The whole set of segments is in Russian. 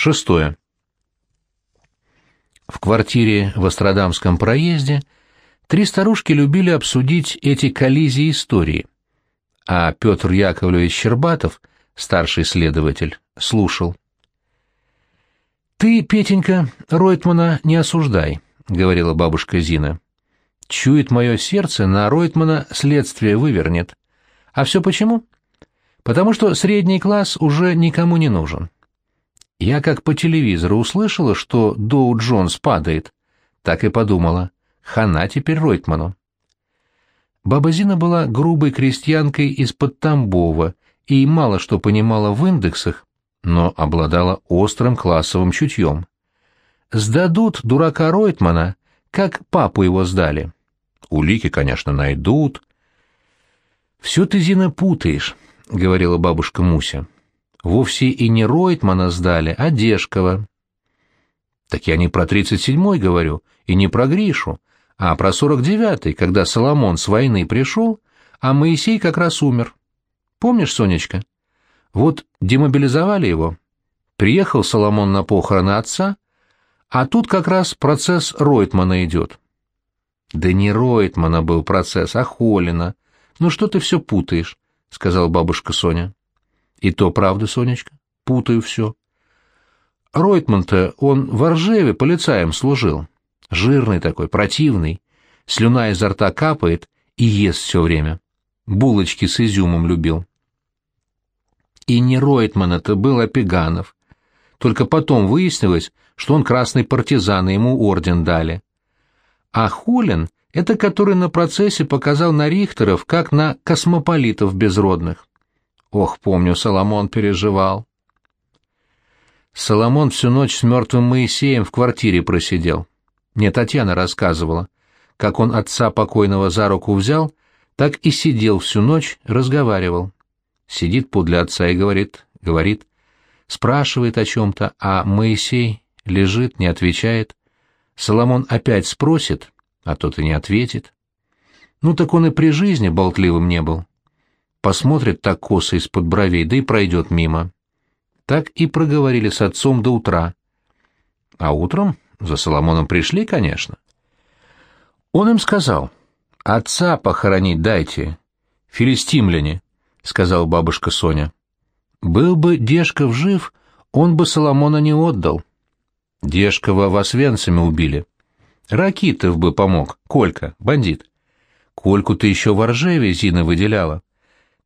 Шестое. В квартире в Астрадамском проезде три старушки любили обсудить эти коллизии истории, а Петр Яковлевич Щербатов, старший следователь, слушал. «Ты, Петенька, Ройтмана не осуждай», — говорила бабушка Зина. «Чует мое сердце, на Ройтмана следствие вывернет. А все почему? Потому что средний класс уже никому не нужен. Я как по телевизору услышала, что Доу Джонс падает, так и подумала, хана теперь Ройтману. Баба Зина была грубой крестьянкой из-под Тамбова и мало что понимала в индексах, но обладала острым классовым чутьем. Сдадут дурака Ройтмана, как папу его сдали. Улики, конечно, найдут. «Все ты, Зина, путаешь», — говорила бабушка Муся вовсе и не Ройтмана сдали, а Дешкова. Так я не про тридцать седьмой говорю, и не про Гришу, а про сорок девятый, когда Соломон с войны пришел, а Моисей как раз умер. Помнишь, Сонечка? Вот демобилизовали его. Приехал Соломон на похороны отца, а тут как раз процесс Ройтмана идет. Да не Ройтмана был процесс, а Холина. Ну что ты все путаешь, — сказала бабушка Соня. И то правда, Сонечка, путаю все. Ройтман-то он в Ржеве полицаем служил. Жирный такой, противный. Слюна изо рта капает и ест все время. Булочки с изюмом любил. И не Ройтман это был, а Пеганов. Только потом выяснилось, что он красный партизан, и ему орден дали. А Хулин — это который на процессе показал на Рихтеров, как на космополитов безродных. Ох, помню, Соломон переживал. Соломон всю ночь с мертвым Моисеем в квартире просидел. Мне Татьяна рассказывала, как он отца покойного за руку взял, так и сидел всю ночь, разговаривал. Сидит подле отца и говорит, говорит, спрашивает о чем-то, а Моисей лежит, не отвечает. Соломон опять спросит, а тот и не ответит. Ну так он и при жизни болтливым не был посмотрит так косо из-под бровей, да и пройдет мимо. Так и проговорили с отцом до утра. А утром за Соломоном пришли, конечно. Он им сказал, «Отца похоронить дайте, филистимляне», — сказала бабушка Соня. «Был бы Дешков жив, он бы Соломона не отдал. Дешкова в Освенциме убили. Ракитов бы помог, Колька, бандит. Кольку-то еще в Оржеве Зина выделяла.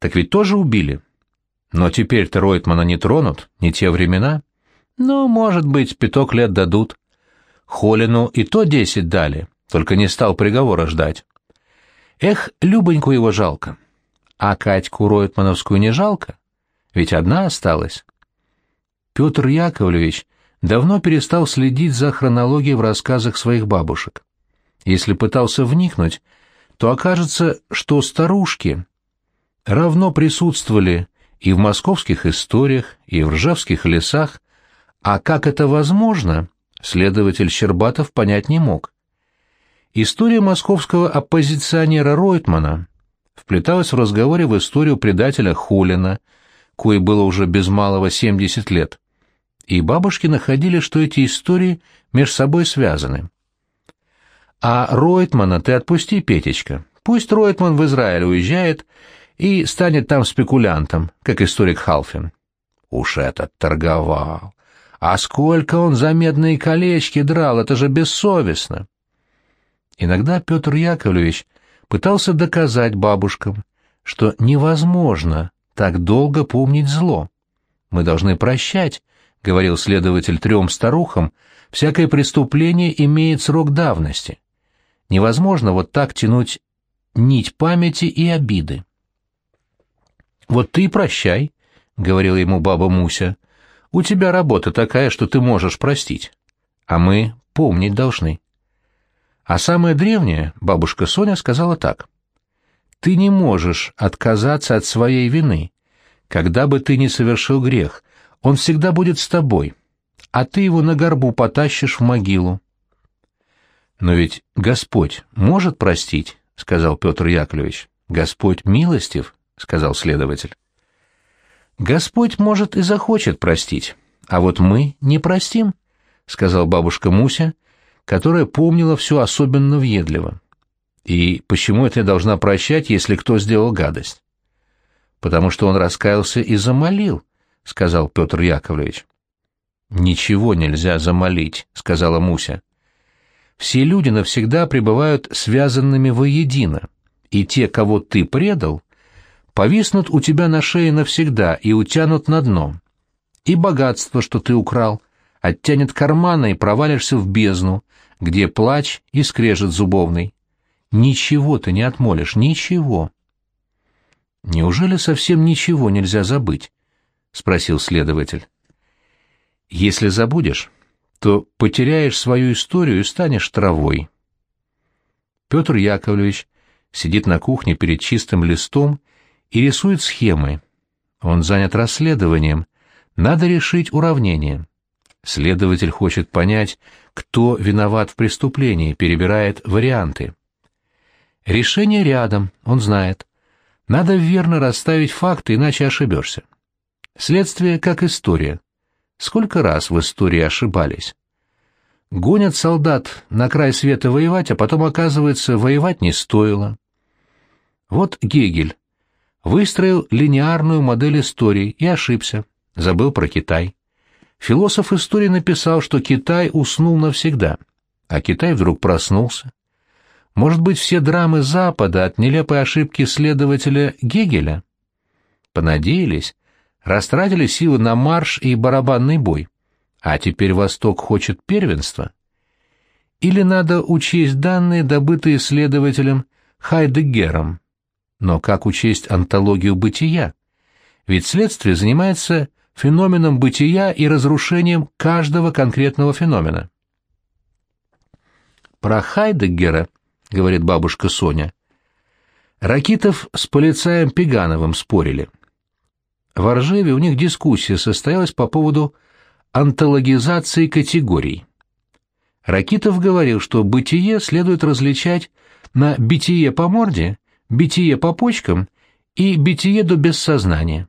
Так ведь тоже убили. Но теперь-то Ройтмана не тронут, не те времена. Ну, может быть, пяток лет дадут. Холину и то десять дали, только не стал приговора ждать. Эх, Любоньку его жалко. А Катьку Ройтмановскую не жалко? Ведь одна осталась. Петр Яковлевич давно перестал следить за хронологией в рассказах своих бабушек. Если пытался вникнуть, то окажется, что старушки равно присутствовали и в московских историях, и в ржавских лесах, а как это возможно, следователь Щербатов понять не мог. История московского оппозиционера Ройтмана вплеталась в разговоре в историю предателя Хулина, кое было уже без малого 70 лет, и бабушки находили, что эти истории между собой связаны. «А Ройтмана ты отпусти, Петечка. Пусть Ройтман в Израиль уезжает и станет там спекулянтом, как историк Халфин. Уж этот торговал. А сколько он за медные колечки драл, это же бессовестно. Иногда Петр Яковлевич пытался доказать бабушкам, что невозможно так долго помнить зло. Мы должны прощать, — говорил следователь трем старухам, — всякое преступление имеет срок давности. Невозможно вот так тянуть нить памяти и обиды. «Вот ты и прощай», — говорила ему баба Муся. «У тебя работа такая, что ты можешь простить, а мы помнить должны». А самое древнее, бабушка Соня сказала так. «Ты не можешь отказаться от своей вины. Когда бы ты ни совершил грех, он всегда будет с тобой, а ты его на горбу потащишь в могилу». «Но ведь Господь может простить», — сказал Петр Яковлевич. «Господь милостив», — сказал следователь. «Господь, может, и захочет простить, А вот мы не простим, — сказал бабушка Муся, которая помнила все особенно въедливо. И почему это я должна прощать, если кто сделал гадость? Потому что он раскаялся и замолил, — сказал Петр Яковлевич. «Ничего нельзя замолить», — сказала Муся. «Все люди навсегда пребывают связанными воедино, и те, кого ты предал, повиснут у тебя на шее навсегда и утянут на дно. И богатство, что ты украл, оттянет кармана и провалишься в бездну, где плач и скрежет зубовный. Ничего ты не отмолишь, ничего». «Неужели совсем ничего нельзя забыть?» — спросил следователь. Если забудешь, то потеряешь свою историю и станешь травой. Петр Яковлевич сидит на кухне перед чистым листом и рисует схемы. Он занят расследованием. Надо решить уравнение. Следователь хочет понять, кто виноват в преступлении, перебирает варианты. Решение рядом, он знает. Надо верно расставить факты, иначе ошибешься. Следствие как история. Сколько раз в истории ошибались? Гонят солдат на край света воевать, а потом, оказывается, воевать не стоило. Вот Гегель выстроил линеарную модель истории и ошибся, забыл про Китай. Философ истории написал, что Китай уснул навсегда, а Китай вдруг проснулся. Может быть, все драмы Запада от нелепой ошибки следователя Гегеля? Понадеялись, растратили силы на марш и барабанный бой, а теперь Восток хочет первенства? Или надо учесть данные, добытые следователем Хайдеггером? Но как учесть антологию бытия? Ведь следствие занимается феноменом бытия и разрушением каждого конкретного феномена. Про Хайдеггера, говорит бабушка Соня, Ракитов с полицаем Пегановым спорили – в Ржеве у них дискуссия состоялась по поводу антологизации категорий. Ракитов говорил, что бытие следует различать на битие по морде, битие по почкам и битие до бессознания.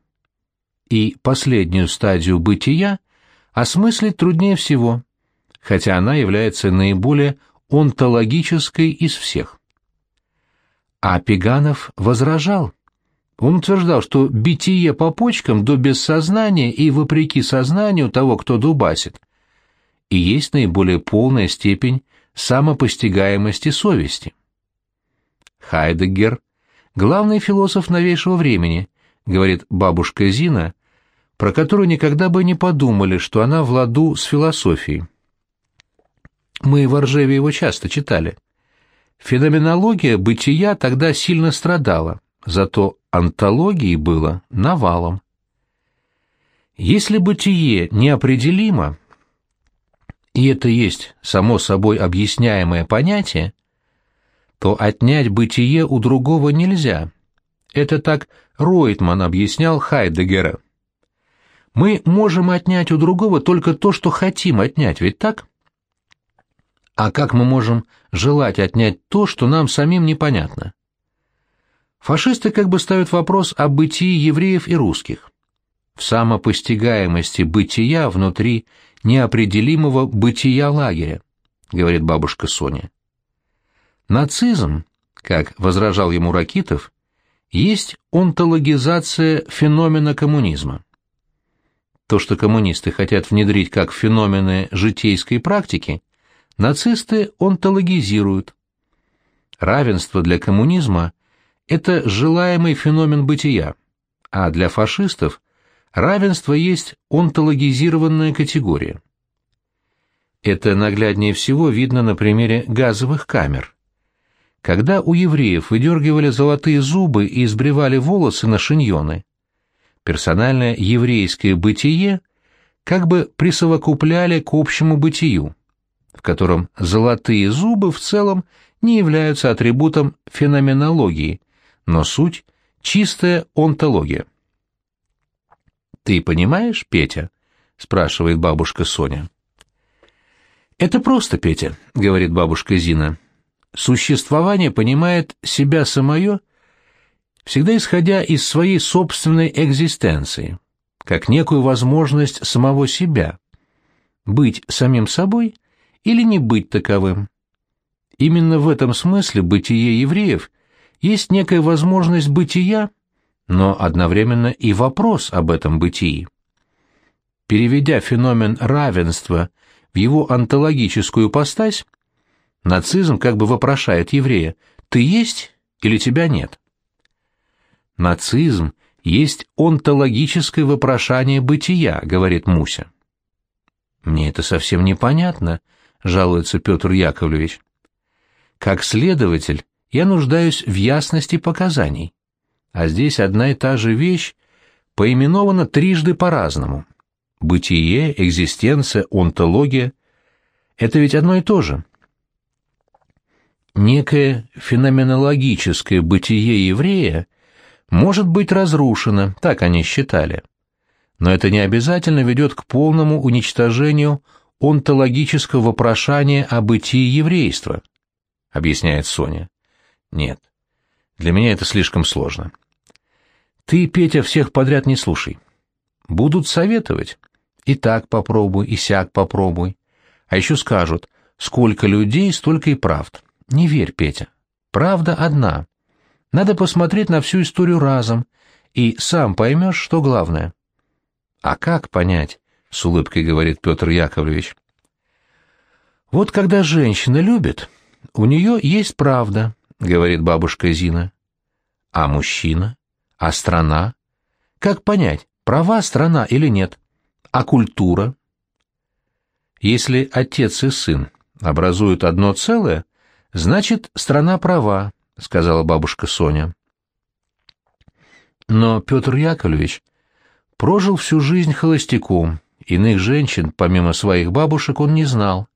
И последнюю стадию бытия осмыслить труднее всего, хотя она является наиболее онтологической из всех. А Пеганов возражал, он утверждал, что битие по почкам до бессознания и вопреки сознанию того, кто дубасит, и есть наиболее полная степень самопостигаемости совести. Хайдеггер – главный философ новейшего времени, говорит бабушка Зина, про которую никогда бы не подумали, что она в ладу с философией. Мы в Ржеве его часто читали. Феноменология бытия тогда сильно страдала, зато антологии было навалом. Если бытие неопределимо, и это есть само собой объясняемое понятие, то отнять бытие у другого нельзя. Это так Ройтман объяснял Хайдегера. Мы можем отнять у другого только то, что хотим отнять, ведь так? А как мы можем желать отнять то, что нам самим непонятно? Фашисты как бы ставят вопрос о бытии евреев и русских. В самопостигаемости бытия внутри неопределимого бытия лагеря, говорит бабушка Соня. Нацизм, как возражал ему Ракитов, есть онтологизация феномена коммунизма. То, что коммунисты хотят внедрить как феномены житейской практики, нацисты онтологизируют. Равенство для коммунизма это желаемый феномен бытия, а для фашистов равенство есть онтологизированная категория. Это нагляднее всего видно на примере газовых камер. Когда у евреев выдергивали золотые зубы и избривали волосы на шиньоны, персональное еврейское бытие как бы присовокупляли к общему бытию, в котором золотые зубы в целом не являются атрибутом феноменологии, но суть — чистая онтология. «Ты понимаешь, Петя?» — спрашивает бабушка Соня. «Это просто, Петя», — говорит бабушка Зина. «Существование понимает себя самое, всегда исходя из своей собственной экзистенции. как некую возможность самого себя, быть самим собой или не быть таковым. Именно в этом смысле бытие евреев есть некая возможность бытия, но одновременно и вопрос об этом бытии. Переведя феномен равенства в его онтологическую постась, нацизм как бы вопрошает еврея «ты есть или тебя нет?». Нацизм есть онтологическое вопрошание бытия, говорит Муся. Мне это совсем непонятно, жалуется Петр Яковлевич. Как следователь, я нуждаюсь в ясности показаний. А здесь одна и та же вещь поименована трижды по-разному. Бытие, экзистенция, онтология — это ведь одно и то же. Некое феноменологическое бытие еврея может быть разрушено, так они считали. Но это не обязательно ведет к полному уничтожению онтологического вопрошания о бытии еврейства, объясняет Соня. Нет, для меня это слишком сложно. Ты, Петя, всех подряд не слушай. Будут советовать. И так попробуй, и сяк попробуй. А еще скажут, сколько людей, столько и правд. Не верь, Петя. Правда одна. Надо посмотреть на всю историю разом, и сам поймешь, что главное. А как понять? С улыбкой говорит Петр Яковлевич. Вот когда женщина любит, у нее есть правда, говорит бабушка Зина. А мужчина? А страна? Как понять, права страна или нет? А культура? Если отец и сын образуют одно целое, значит, страна права, — сказала бабушка Соня. Но Петр Яковлевич прожил всю жизнь холостяком, иных женщин, помимо своих бабушек, он не знал.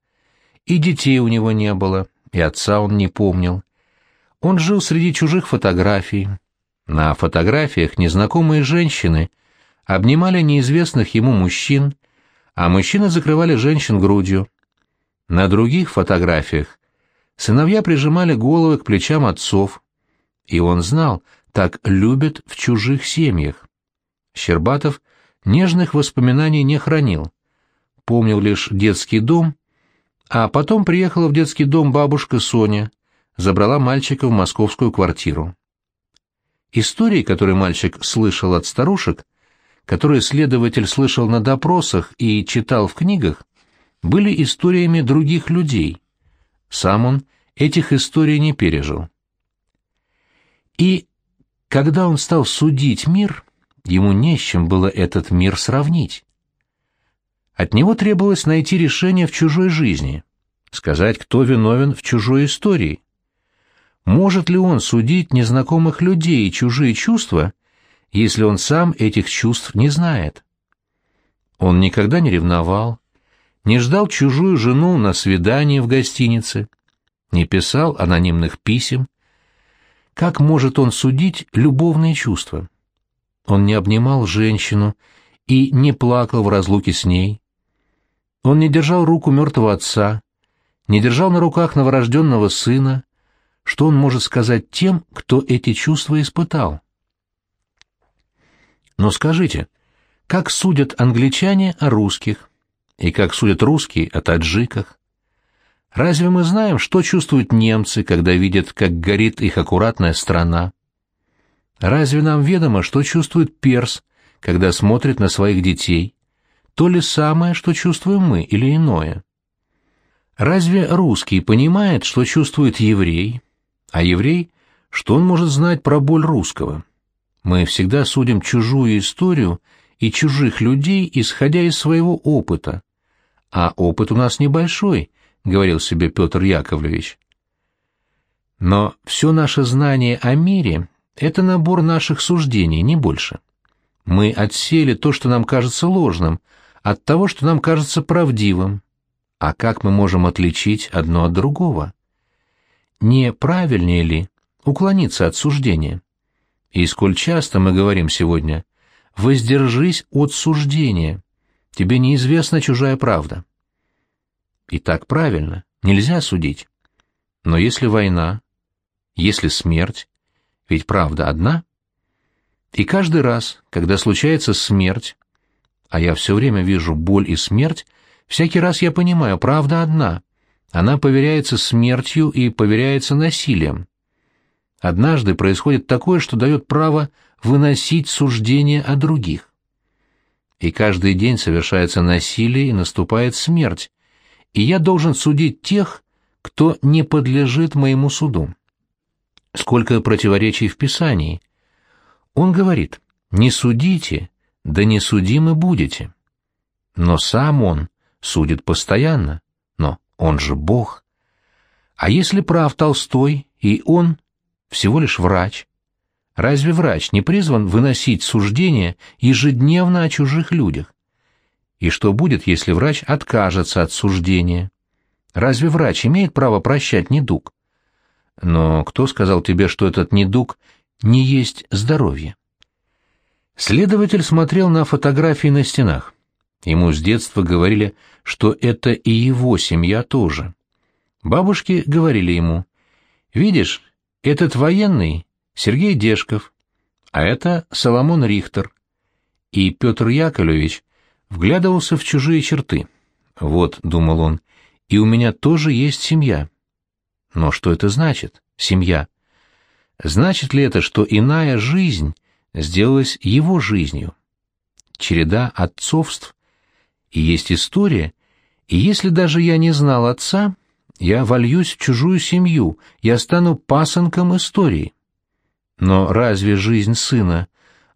И детей у него не было, и отца он не помнил. Он жил среди чужих фотографий. На фотографиях незнакомые женщины обнимали неизвестных ему мужчин, а мужчины закрывали женщин грудью. На других фотографиях Сыновья прижимали головы к плечам отцов, и он знал, так любят в чужих семьях. Щербатов нежных воспоминаний не хранил, помнил лишь детский дом, а потом приехала в детский дом бабушка Соня, забрала мальчика в московскую квартиру. Истории, которые мальчик слышал от старушек, которые следователь слышал на допросах и читал в книгах, были историями других людей — сам он этих историй не пережил. И когда он стал судить мир, ему не с чем было этот мир сравнить. От него требовалось найти решение в чужой жизни, сказать, кто виновен в чужой истории. Может ли он судить незнакомых людей и чужие чувства, если он сам этих чувств не знает? Он никогда не ревновал, не ждал чужую жену на свидание в гостинице, не писал анонимных писем. Как может он судить любовные чувства? Он не обнимал женщину и не плакал в разлуке с ней. Он не держал руку мертвого отца, не держал на руках новорожденного сына. Что он может сказать тем, кто эти чувства испытал? Но скажите, как судят англичане о русских? И как судят русские о таджиках. Разве мы знаем, что чувствуют немцы, когда видят, как горит их аккуратная страна? Разве нам ведомо, что чувствует перс, когда смотрит на своих детей? То ли самое, что чувствуем мы, или иное? Разве русский понимает, что чувствует еврей, а еврей, что он может знать про боль русского? Мы всегда судим чужую историю и чужих людей, исходя из своего опыта, а опыт у нас небольшой, — говорил себе Петр Яковлевич. Но все наше знание о мире — это набор наших суждений, не больше. Мы отсели то, что нам кажется ложным, от того, что нам кажется правдивым. А как мы можем отличить одно от другого? Не правильнее ли уклониться от суждения? И сколь часто мы говорим сегодня «воздержись от суждения», Тебе неизвестна чужая правда. И так правильно, нельзя судить. Но если война, если смерть, ведь правда одна. И каждый раз, когда случается смерть, а я все время вижу боль и смерть, всякий раз я понимаю, правда одна. Она поверяется смертью и поверяется насилием. Однажды происходит такое, что дает право выносить суждения о других. И каждый день совершается насилие и наступает смерть, и я должен судить тех, кто не подлежит моему суду. Сколько противоречий в Писании. Он говорит, не судите, да не судимы будете. Но сам он судит постоянно, но он же Бог. А если прав Толстой, и он всего лишь врач, разве врач не призван выносить суждения ежедневно о чужих людях? И что будет, если врач откажется от суждения? Разве врач имеет право прощать недуг? Но кто сказал тебе, что этот недуг не есть здоровье? Следователь смотрел на фотографии на стенах. Ему с детства говорили, что это и его семья тоже. Бабушки говорили ему, «Видишь, этот военный Сергей Дешков, а это Соломон Рихтер». И Петр Яковлевич вглядывался в чужие черты. «Вот», — думал он, — «и у меня тоже есть семья». Но что это значит, семья? Значит ли это, что иная жизнь сделалась его жизнью? Череда отцовств и есть история, и если даже я не знал отца, я вольюсь в чужую семью, я стану пасынком истории. Но разве жизнь сына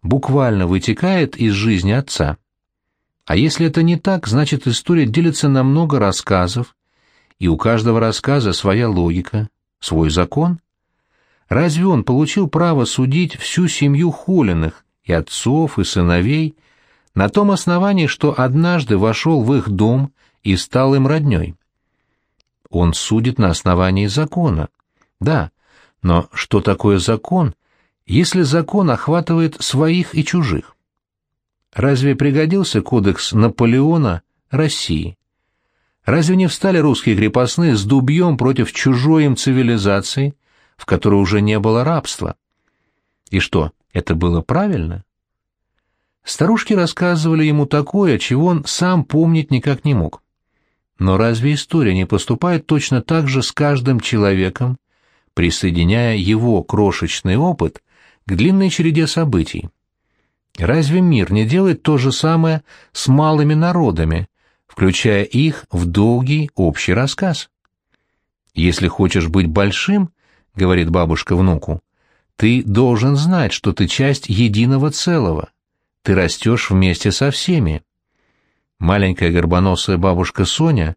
буквально вытекает из жизни отца? А если это не так, значит история делится на много рассказов, и у каждого рассказа своя логика, свой закон. Разве он получил право судить всю семью Хулиных, и отцов, и сыновей, на том основании, что однажды вошел в их дом и стал им родней. Он судит на основании закона. Да, но что такое закон, если закон охватывает своих и чужих? Разве пригодился кодекс Наполеона России? Разве не встали русские крепостные с дубьем против чужой им цивилизации, в которой уже не было рабства? И что, это было правильно? Старушки рассказывали ему такое, чего он сам помнить никак не мог. Но разве история не поступает точно так же с каждым человеком, присоединяя его крошечный опыт к длинной череде событий? Разве мир не делает то же самое с малыми народами, включая их в долгий общий рассказ? «Если хочешь быть большим, — говорит бабушка внуку, — ты должен знать, что ты часть единого целого ты растешь вместе со всеми. Маленькая горбоносая бабушка Соня,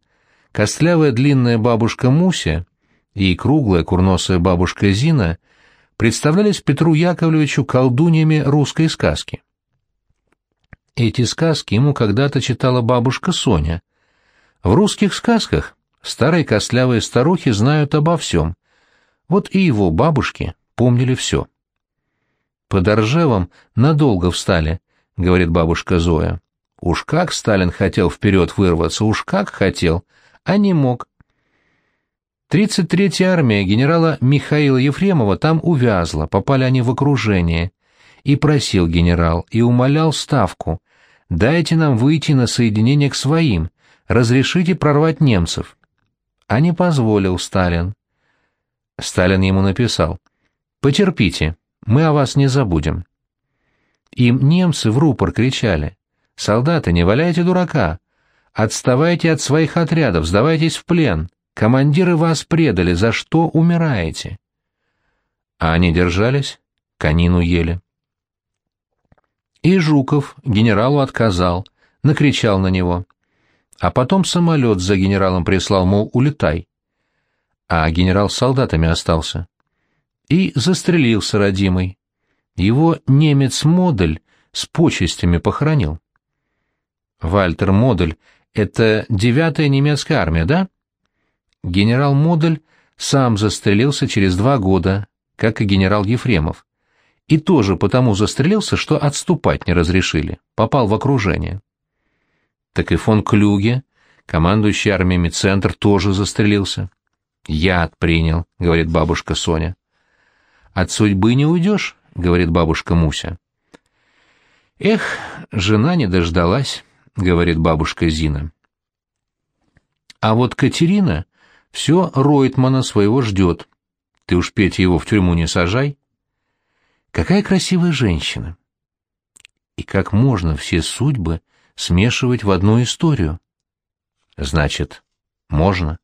костлявая длинная бабушка Муся и круглая курносая бабушка Зина представлялись Петру Яковлевичу колдуньями русской сказки. Эти сказки ему когда-то читала бабушка Соня. В русских сказках старые костлявые старухи знают обо всем. Вот и его бабушки помнили все. Под Оржевом надолго встали, — говорит бабушка Зоя. Уж как Сталин хотел вперед вырваться, уж как хотел, а не мог. 33-я армия генерала Михаила Ефремова там увязла, попали они в окружение. И просил генерал, и умолял Ставку, дайте нам выйти на соединение к своим, разрешите прорвать немцев. А не позволил Сталин. Сталин ему написал, «Потерпите, мы о вас не забудем». Им немцы в рупор кричали. «Солдаты, не валяйте дурака! Отставайте от своих отрядов, сдавайтесь в плен! Командиры вас предали, за что умираете?» А они держались, конину ели. И Жуков генералу отказал, накричал на него. А потом самолет за генералом прислал, мол, улетай. А генерал с солдатами остался. И застрелился родимый. Его немец Модель с почестями похоронил. Вальтер Модель — это девятая немецкая армия, да? Генерал Модель сам застрелился через два года, как и генерал Ефремов. И тоже потому застрелился, что отступать не разрешили, попал в окружение. Так и фон Клюге, командующий армиями Центр, тоже застрелился. «Яд принял», — говорит бабушка Соня. «От судьбы не уйдешь», — говорит бабушка Муся. Эх, жена не дождалась, говорит бабушка Зина. А вот Катерина все Ройтмана своего ждет. Ты уж, Петя, его в тюрьму не сажай. Какая красивая женщина. И как можно все судьбы смешивать в одну историю? Значит, можно.